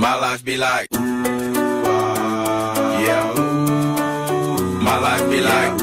My life be like, ooh, ah, yeah, ooh, my life be like.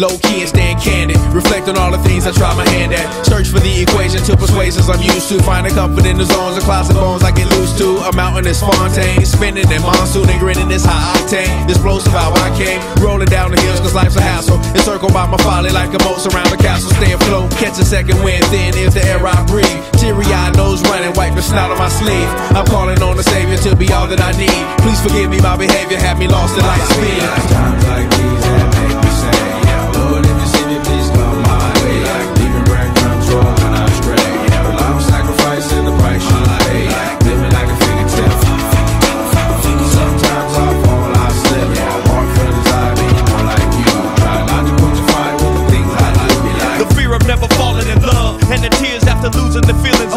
Low key and stand candid. Reflect on all the things I try my hand at. Search for the equation to persuasions I'm used to. Finding comfort in the zones of clouds and bones I get loose to. A mountain is Fontaine. Spinning and monsoon and grinning this high octane. Explosive how I came. Rolling down the hills cause life's a hassle. Encircled by my folly like a moat surround a castle. Stay afloat. Catch a second wind. Thin is the air I breathe. Teary eyed nose running. Wipe the snout on my sleeve. I'm calling on the Savior to be all that I need. Please forgive me my behavior. Had me lost in life's speed. Times like these. after losing the feeling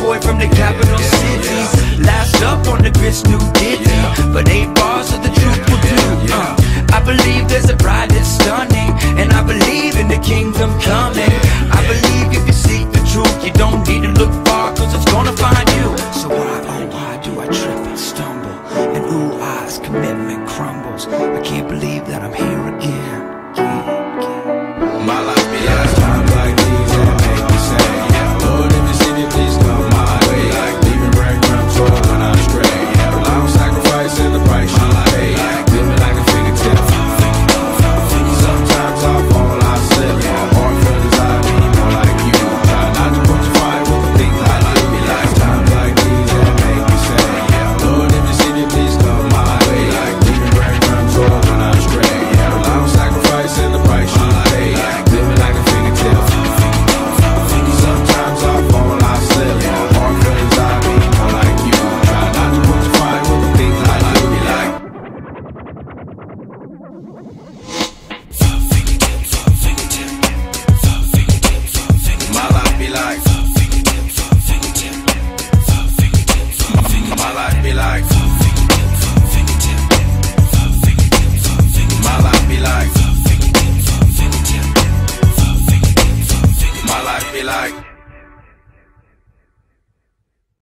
Boy from the capital city. Last up on the bitch new ditty. But eight bars of the truth will do. Uh, I believe there's a bride that's stunning. And I believe in the kingdom coming. I believe if you seek the truth, you don't need to look far, cause it's gonna find you. So why, oh why do I trip and stumble? And ooh, eyes, commitment crumbles. I can't believe that I'm here again. like be like